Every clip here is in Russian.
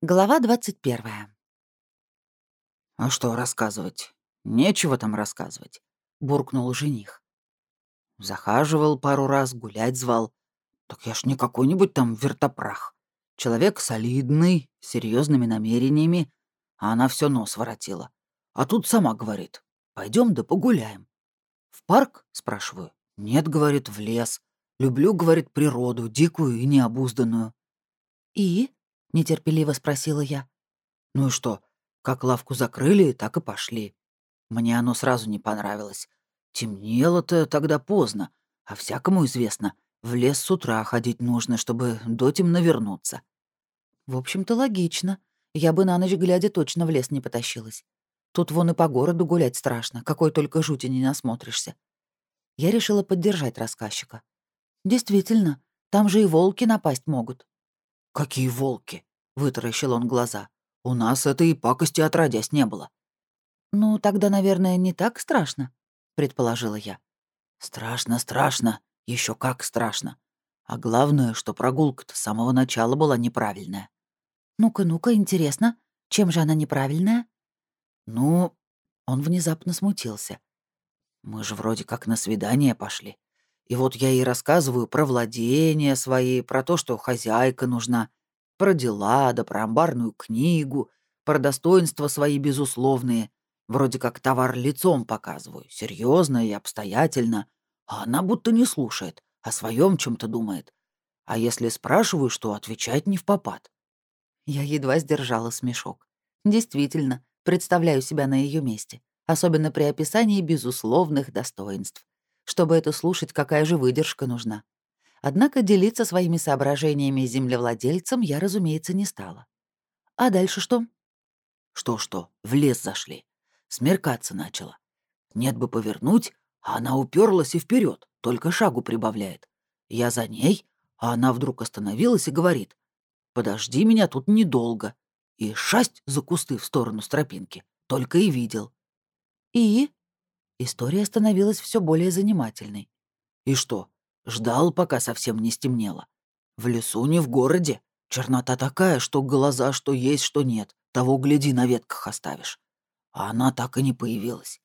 Глава 21. «А что рассказывать? Нечего там рассказывать», — буркнул жених. Захаживал пару раз, гулять звал. Так я ж не какой-нибудь там вертопрах. Человек солидный, с серьезными намерениями, а она все нос воротила. А тут сама говорит, пойдем да погуляем. В парк, спрашиваю. Нет, говорит, в лес. Люблю, говорит, природу, дикую и необузданную. И? — нетерпеливо спросила я. «Ну и что? Как лавку закрыли, так и пошли. Мне оно сразу не понравилось. Темнело-то тогда поздно, а всякому известно, в лес с утра ходить нужно, чтобы до темно вернуться». «В общем-то, логично. Я бы на ночь глядя точно в лес не потащилась. Тут вон и по городу гулять страшно, какой только жути не насмотришься». Я решила поддержать рассказчика. «Действительно, там же и волки напасть могут». «Какие волки?» — вытаращил он глаза. «У нас этой пакости отродясь не было». «Ну, тогда, наверное, не так страшно», — предположила я. «Страшно, страшно. еще как страшно. А главное, что прогулка-то с самого начала была неправильная». «Ну-ка, ну-ка, интересно. Чем же она неправильная?» «Ну...» — он внезапно смутился. «Мы же вроде как на свидание пошли. И вот я ей рассказываю про владения свои, про то, что хозяйка нужна, про дела, да про амбарную книгу, про достоинства свои безусловные. Вроде как товар лицом показываю, серьезно и обстоятельно. А она будто не слушает, о своем чем-то думает. А если спрашиваю, что отвечать не в попад. Я едва сдержала смешок. Действительно, представляю себя на ее месте, особенно при описании безусловных достоинств. Чтобы это слушать, какая же выдержка нужна. Однако делиться своими соображениями с землевладельцем я, разумеется, не стала. А дальше что? Что-что, в лес зашли. Смеркаться начало. Нет бы повернуть, а она уперлась и вперед, только шагу прибавляет. Я за ней, а она вдруг остановилась и говорит, «Подожди меня тут недолго». И шасть за кусты в сторону стропинки. Только и видел. «И?» История становилась все более занимательной. И что, ждал, пока совсем не стемнело? В лесу, не в городе. Чернота такая, что глаза что есть, что нет. Того, гляди, на ветках оставишь. А она так и не появилась.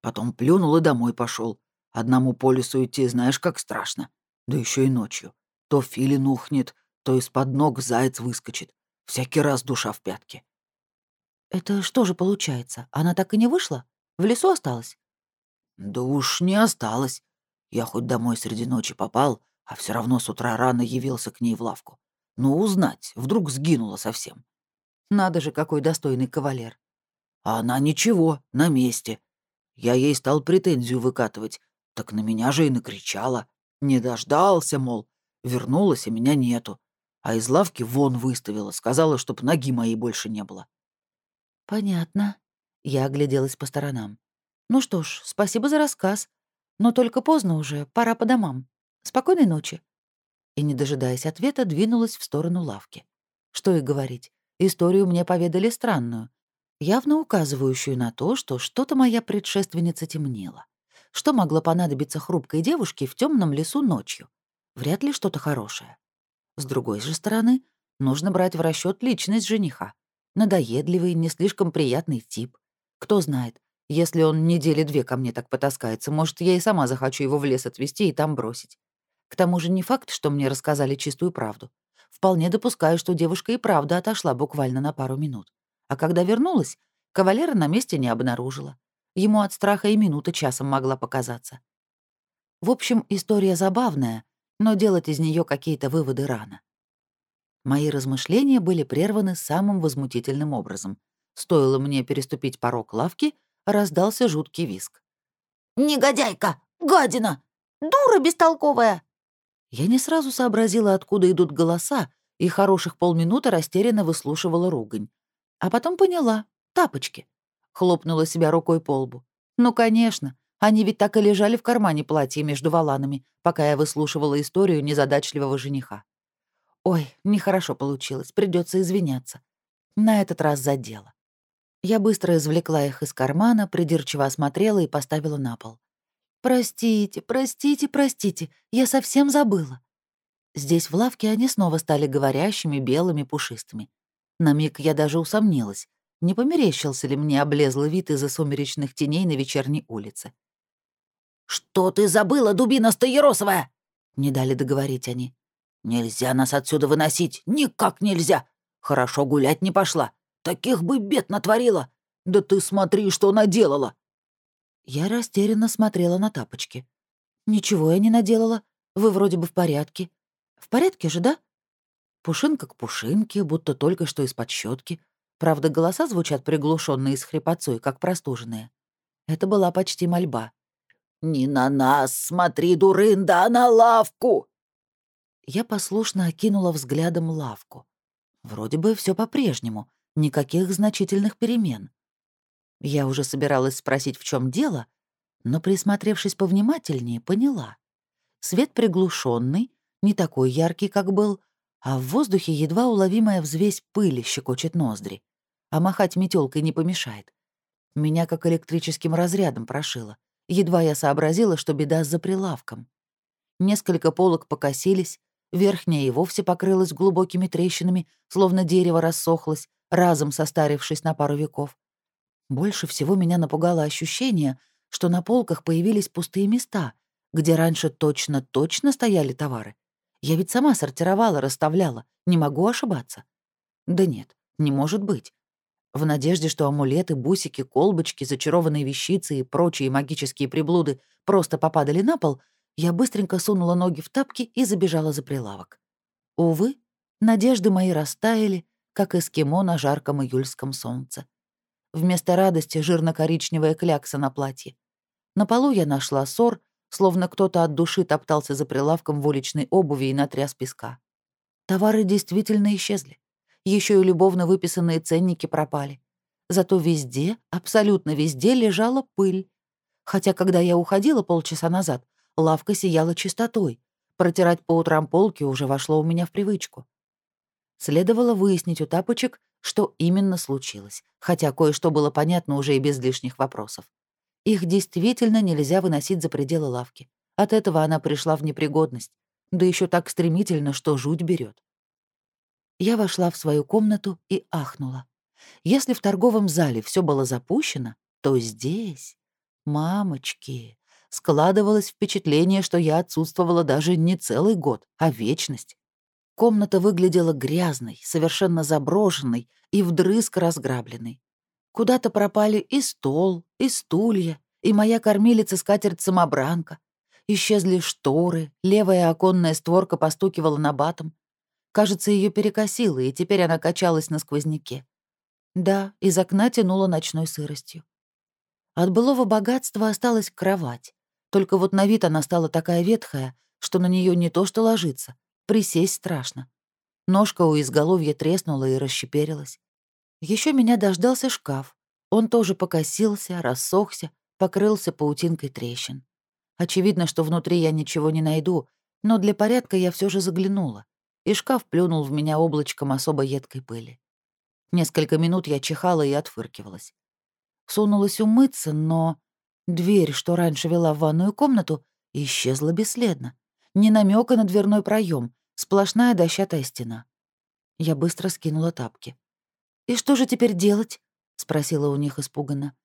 Потом плюнул и домой пошел. Одному по лесу идти, знаешь, как страшно. Да еще и ночью. То филин ухнет, то из-под ног заяц выскочит. Всякий раз душа в пятке. «Это что же получается? Она так и не вышла? В лесу осталась?» Да уж не осталось. Я хоть домой среди ночи попал, а все равно с утра рано явился к ней в лавку. Ну, узнать, вдруг сгинула совсем. Надо же, какой достойный кавалер. А она ничего, на месте. Я ей стал претензию выкатывать, так на меня же и накричала. Не дождался, мол, вернулась, а меня нету. А из лавки вон выставила, сказала, чтоб ноги моей больше не было. Понятно. Я огляделась по сторонам. Ну что ж, спасибо за рассказ. Но только поздно уже, пора по домам. Спокойной ночи. И, не дожидаясь ответа, двинулась в сторону лавки. Что и говорить, историю мне поведали странную, явно указывающую на то, что что-то моя предшественница темнела. Что могло понадобиться хрупкой девушке в темном лесу ночью? Вряд ли что-то хорошее. С другой же стороны, нужно брать в расчет личность жениха. Надоедливый, не слишком приятный тип. Кто знает, если он недели две ко мне так потаскается, может, я и сама захочу его в лес отвезти и там бросить. К тому же не факт, что мне рассказали чистую правду. Вполне допускаю, что девушка и правда отошла буквально на пару минут. А когда вернулась, кавалера на месте не обнаружила. Ему от страха и минута часом могла показаться. В общем, история забавная, но делать из нее какие-то выводы рано. Мои размышления были прерваны самым возмутительным образом. Стоило мне переступить порог лавки, раздался жуткий виск. «Негодяйка! Гадина! Дура бестолковая!» Я не сразу сообразила, откуда идут голоса, и хороших полминуты растерянно выслушивала ругань. А потом поняла — тапочки. Хлопнула себя рукой по лбу. Ну, конечно, они ведь так и лежали в кармане платья между валанами, пока я выслушивала историю незадачливого жениха. Ой, нехорошо получилось, придется извиняться. На этот раз за дело. Я быстро извлекла их из кармана, придирчиво осмотрела и поставила на пол. «Простите, простите, простите, я совсем забыла». Здесь в лавке они снова стали говорящими, белыми, пушистыми. На миг я даже усомнилась, не померещился ли мне облезлый вид из-за сумеречных теней на вечерней улице. «Что ты забыла, дубина стоеросовая?» — не дали договорить они. «Нельзя нас отсюда выносить, никак нельзя. Хорошо гулять не пошла. Таких бы бед натворила. Да ты смотри, что наделала!» Я растерянно смотрела на тапочки. «Ничего я не наделала. Вы вроде бы в порядке. В порядке же, да?» Пушинка к пушинке, будто только что из-под щетки. Правда, голоса звучат приглушенные с хрипотцой, как простуженные. Это была почти мольба. «Не на нас, смотри, дурында, а на лавку!» Я послушно окинула взглядом лавку. Вроде бы все по-прежнему, никаких значительных перемен. Я уже собиралась спросить, в чем дело, но, присмотревшись повнимательнее, поняла. Свет приглушенный, не такой яркий, как был, а в воздухе едва уловимая взвесь пыли щекочет ноздри, а махать метелкой не помешает. Меня как электрическим разрядом прошило. Едва я сообразила, что беда за прилавком. Несколько полок покосились, верхняя и вовсе покрылась глубокими трещинами, словно дерево рассохлось, разом состарившись на пару веков. Больше всего меня напугало ощущение, что на полках появились пустые места, где раньше точно-точно стояли товары. Я ведь сама сортировала, расставляла, не могу ошибаться. Да нет, не может быть. В надежде, что амулеты, бусики, колбочки, зачарованные вещицы и прочие магические приблуды просто попадали на пол, я быстренько сунула ноги в тапки и забежала за прилавок. Увы, надежды мои растаяли, как эскимо на жарком июльском солнце. Вместо радости жирно-коричневая клякса на платье. На полу я нашла ссор, словно кто-то от души топтался за прилавком в уличной обуви и натряс песка. Товары действительно исчезли еще и любовно выписанные ценники пропали. Зато везде, абсолютно везде лежала пыль. Хотя, когда я уходила полчаса назад, лавка сияла чистотой. Протирать по утрам полки уже вошло у меня в привычку. Следовало выяснить у тапочек, что именно случилось, хотя кое-что было понятно уже и без лишних вопросов. Их действительно нельзя выносить за пределы лавки. От этого она пришла в непригодность, да еще так стремительно, что жуть берет. Я вошла в свою комнату и ахнула. Если в торговом зале все было запущено, то здесь, мамочки, складывалось впечатление, что я отсутствовала даже не целый год, а вечность. Комната выглядела грязной, совершенно заброшенной и вдрызг разграбленной. Куда-то пропали и стол, и стулья, и моя кормилица-скатерть-самобранка. Исчезли шторы, левая оконная створка постукивала на батом, Кажется, ее перекосило, и теперь она качалась на сквозняке. Да, из окна тянуло ночной сыростью. От былого богатства осталась кровать. Только вот на вид она стала такая ветхая, что на нее не то что ложиться, присесть страшно. Ножка у изголовья треснула и расщеперилась. Еще меня дождался шкаф. Он тоже покосился, рассохся, покрылся паутинкой трещин. Очевидно, что внутри я ничего не найду, но для порядка я все же заглянула и шкаф плюнул в меня облачком особо едкой пыли. Несколько минут я чихала и отфыркивалась. Сунулась умыться, но дверь, что раньше вела в ванную комнату, исчезла бесследно. Ни намека на дверной проем, сплошная дощатая стена. Я быстро скинула тапки. «И что же теперь делать?» — спросила у них испуганно.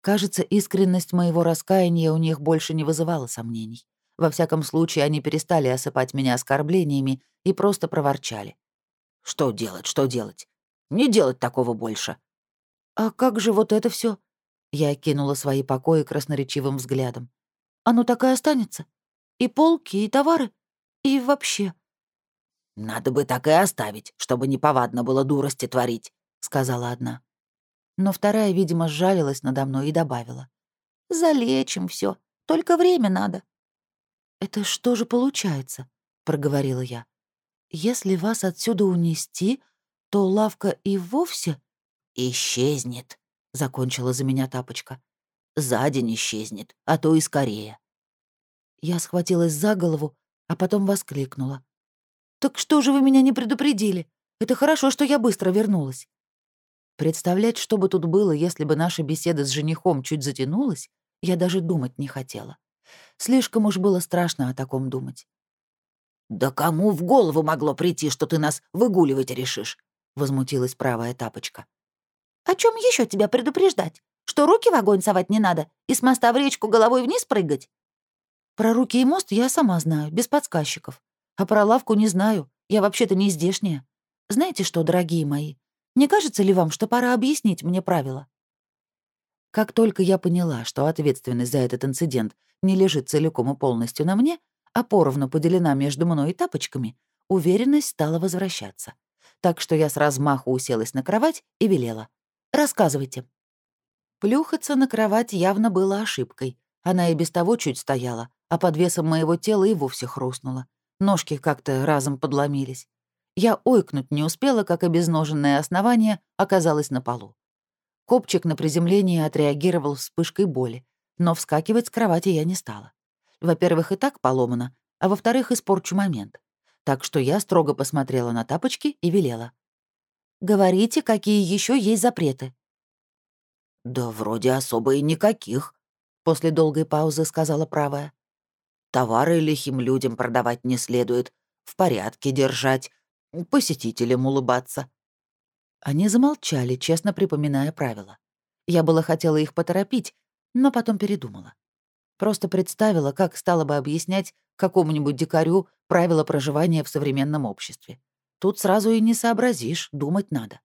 Кажется, искренность моего раскаяния у них больше не вызывала сомнений. Во всяком случае, они перестали осыпать меня оскорблениями и просто проворчали. «Что делать, что делать? Не делать такого больше». «А как же вот это все? Я кинула свои покои красноречивым взглядом. «Оно так и останется? И полки, и товары? И вообще?» «Надо бы так и оставить, чтобы неповадно было дурости творить», — сказала одна. Но вторая, видимо, сжалилась надо мной и добавила. «Залечим все, только время надо». «Это что же получается?» — проговорила я. «Если вас отсюда унести, то лавка и вовсе...» «Исчезнет», — закончила за меня тапочка. «За день исчезнет, а то и скорее». Я схватилась за голову, а потом воскликнула. «Так что же вы меня не предупредили? Это хорошо, что я быстро вернулась». Представлять, что бы тут было, если бы наша беседа с женихом чуть затянулась, я даже думать не хотела. Слишком уж было страшно о таком думать. «Да кому в голову могло прийти, что ты нас выгуливать решишь?» — возмутилась правая тапочка. «О чем еще тебя предупреждать? Что руки в огонь совать не надо и с моста в речку головой вниз прыгать?» «Про руки и мост я сама знаю, без подсказчиков. А про лавку не знаю, я вообще-то не здешняя. Знаете что, дорогие мои, не кажется ли вам, что пора объяснить мне правила?» Как только я поняла, что ответственность за этот инцидент не лежит целиком и полностью на мне, а поровну поделена между мной и тапочками, уверенность стала возвращаться. Так что я с размаху уселась на кровать и велела. «Рассказывайте». Плюхаться на кровать явно было ошибкой. Она и без того чуть стояла, а под весом моего тела и вовсе хрустнула. Ножки как-то разом подломились. Я ойкнуть не успела, как обезноженное основание оказалось на полу. Копчик на приземлении отреагировал вспышкой боли, но вскакивать с кровати я не стала. Во-первых, и так поломано, а во-вторых, испорчу момент. Так что я строго посмотрела на тапочки и велела. «Говорите, какие еще есть запреты?» «Да вроде особо и никаких», — после долгой паузы сказала правая. «Товары лихим людям продавать не следует, в порядке держать, посетителям улыбаться». Они замолчали, честно припоминая правила. Я было хотела их поторопить, но потом передумала. Просто представила, как стала бы объяснять какому-нибудь дикарю правила проживания в современном обществе. Тут сразу и не сообразишь, думать надо.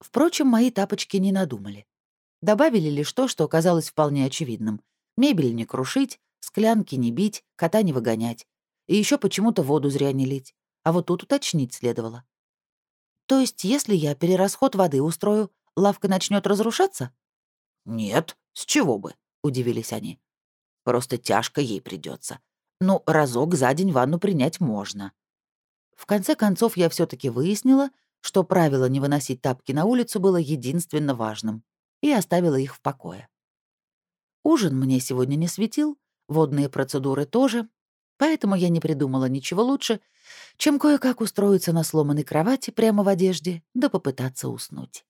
Впрочем, мои тапочки не надумали. Добавили лишь то, что оказалось вполне очевидным. Мебель не крушить, склянки не бить, кота не выгонять. И еще почему-то воду зря не лить. А вот тут уточнить следовало. То есть, если я перерасход воды устрою, лавка начнет разрушаться? Нет, с чего бы, удивились они. Просто тяжко ей придется. Ну, разок за день ванну принять можно. В конце концов, я все таки выяснила, что правило не выносить тапки на улицу было единственно важным, и оставила их в покое. Ужин мне сегодня не светил, водные процедуры тоже, поэтому я не придумала ничего лучше, чем кое-как устроиться на сломанной кровати прямо в одежде, да попытаться уснуть.